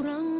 Turang